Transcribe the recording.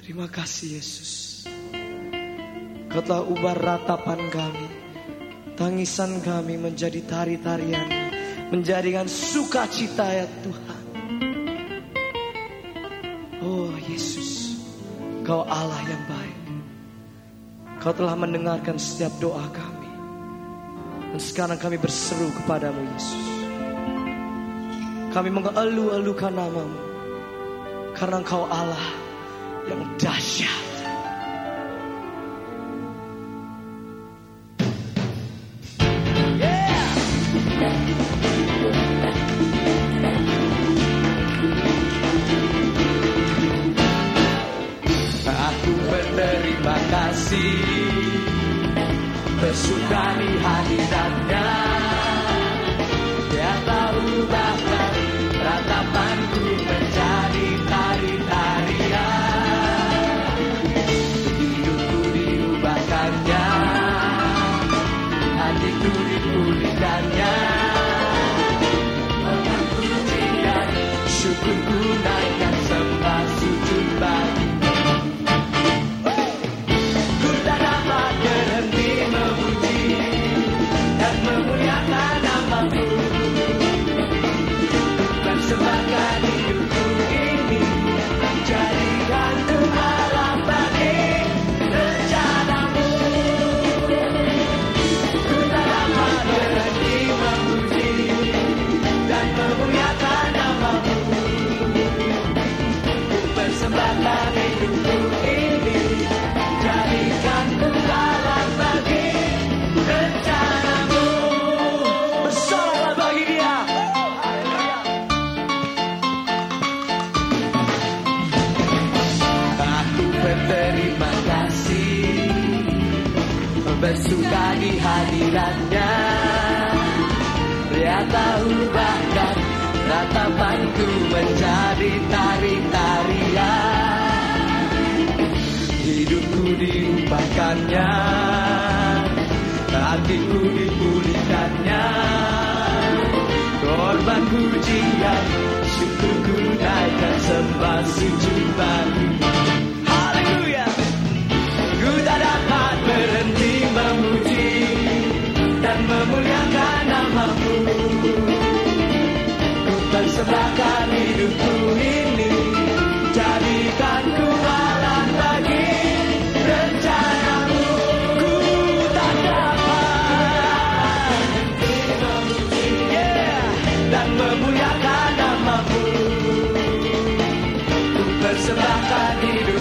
Terima kasih Yesus. Kau telah ubah ratapan kami. Tangisan kami menjadi tari-tarian. Menjadikan sukacita ya Tuhan. Oh Yesus. Kau Allah yang baik. Kau telah mendengarkan setiap doa kami. Dan sekarang kami berseru kepadamu Yesus. Kami mengeluh-elukan namamu. Karena engkau Allah yang dahsyat. Berterima kasih. Bersuka di hadiratnya Dia tahu bahkan syukurku naikkan sembah Bersuka di hadiratnya. Dia tahu bahkan Ratapanku menjadi tari-tarian. Hidupku diubahkannya Hatiku dipulihkannya. Korban pujian Syukurku naikkan sembah sujud bagi persembahkan hidupku ini. Jadikan ku alat bagi rencanamu. Ku tak dapat. Yeah, dan memuliakan namamu. Ku persembahkan hidupku